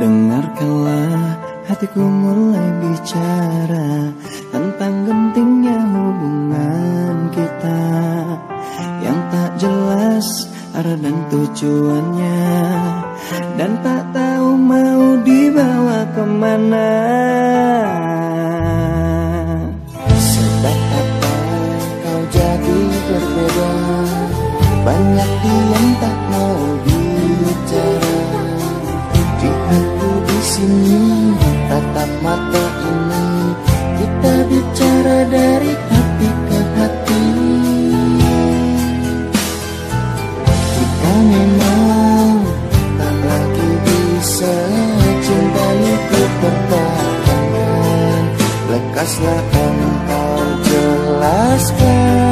Dengarkanlah hatiku mulai bicara Tentang gentingnya hubungan kita. Yang tak jelas arah dan tujuannya. Dan tak tahu mau dibawa ke mana sini tatap mata ini. Kita bicara dari hati ke hati. Jika memang tak lagi bisa cinta itu pertahankan Lekaslah engkau jelaskan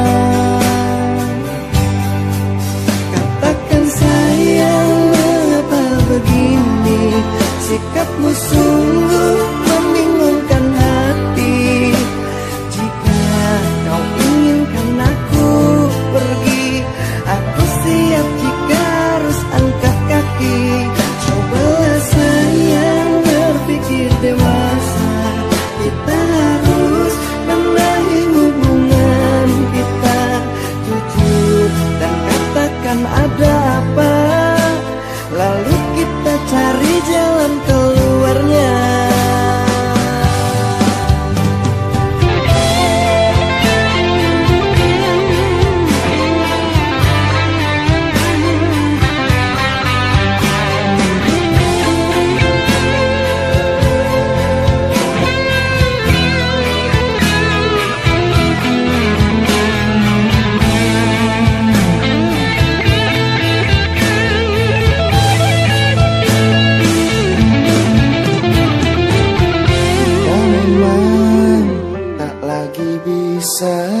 bisa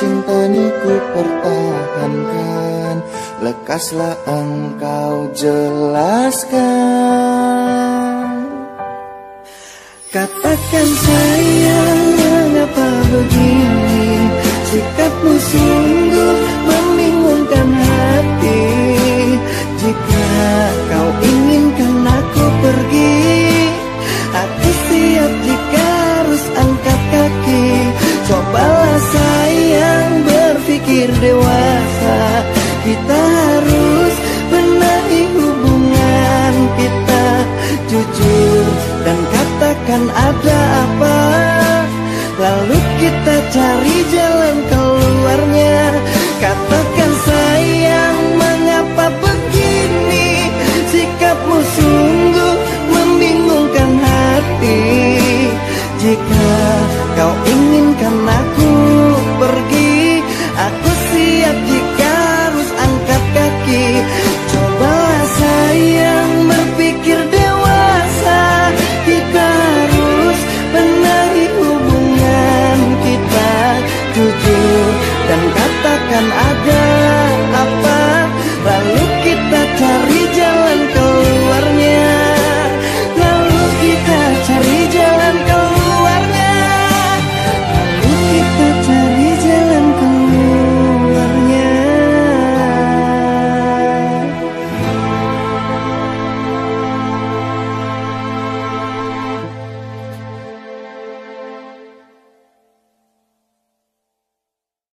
cinta ini ku pertahankan. Lekaslah engkau jelaskan. Katakan sayang dari jalan